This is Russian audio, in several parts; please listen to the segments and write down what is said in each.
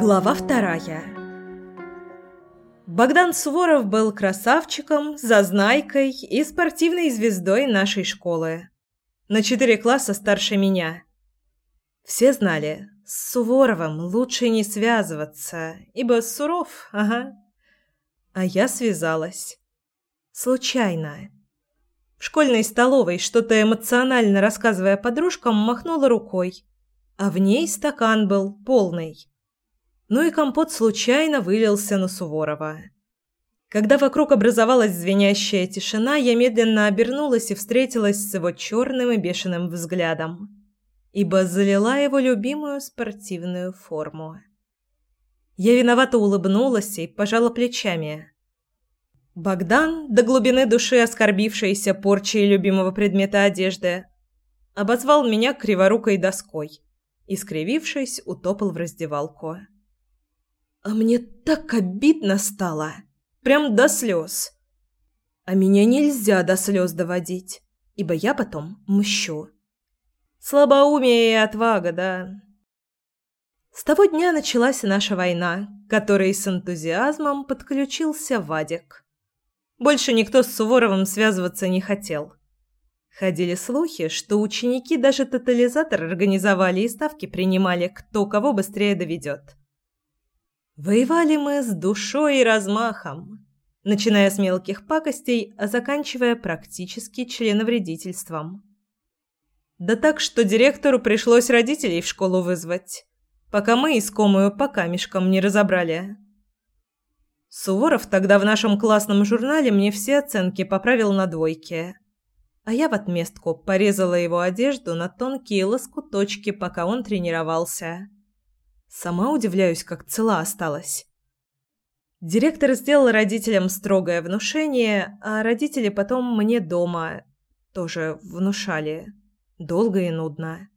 Глава вторая Богдан Суворов был красавчиком, зазнайкой и спортивной звездой нашей школы. На четыре класса старше меня. Все знали, с Суворовым лучше не связываться, ибо суров, ага. А я связалась. Случайно. В школьной столовой, что-то эмоционально рассказывая подружкам, махнула рукой. А в ней стакан был полный но и компот случайно вылился на Суворова. Когда вокруг образовалась звенящая тишина, я медленно обернулась и встретилась с его черным и бешеным взглядом, ибо залила его любимую спортивную форму. Я виновато улыбнулась и пожала плечами. Богдан, до глубины души оскорбившийся порчей любимого предмета одежды, обозвал меня криворукой доской и, скривившись, утопал в раздевалку. А мне так обидно стало. Прям до слез. А меня нельзя до слез доводить, ибо я потом мщу. Слабоумие и отвага, да. С того дня началась наша война, которой с энтузиазмом подключился Вадик. Больше никто с Суворовым связываться не хотел. Ходили слухи, что ученики даже тотализатор организовали и ставки принимали, кто кого быстрее доведет. Воевали мы с душой и размахом, начиная с мелких пакостей, а заканчивая практически членовредительством. Да так, что директору пришлось родителей в школу вызвать, пока мы искомую по камешкам не разобрали. Суворов тогда в нашем классном журнале мне все оценки поправил на двойки, а я в отместку порезала его одежду на тонкие лоскуточки, пока он тренировался. Сама удивляюсь, как цела осталась. Директор сделал родителям строгое внушение, а родители потом мне дома тоже внушали. Долго и нудно.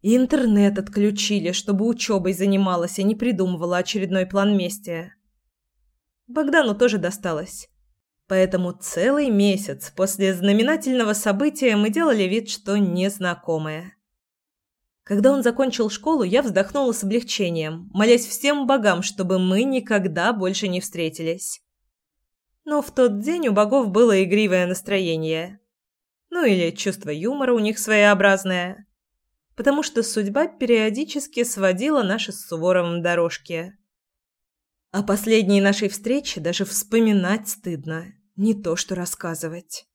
И интернет отключили, чтобы учебой занималась, а не придумывала очередной план мести. Богдану тоже досталось. Поэтому целый месяц после знаменательного события мы делали вид, что незнакомые. Когда он закончил школу, я вздохнула с облегчением, молясь всем богам, чтобы мы никогда больше не встретились. Но в тот день у богов было игривое настроение. Ну или чувство юмора у них своеобразное. Потому что судьба периодически сводила наши с Суворовым дорожки. О последней нашей встрече даже вспоминать стыдно, не то что рассказывать.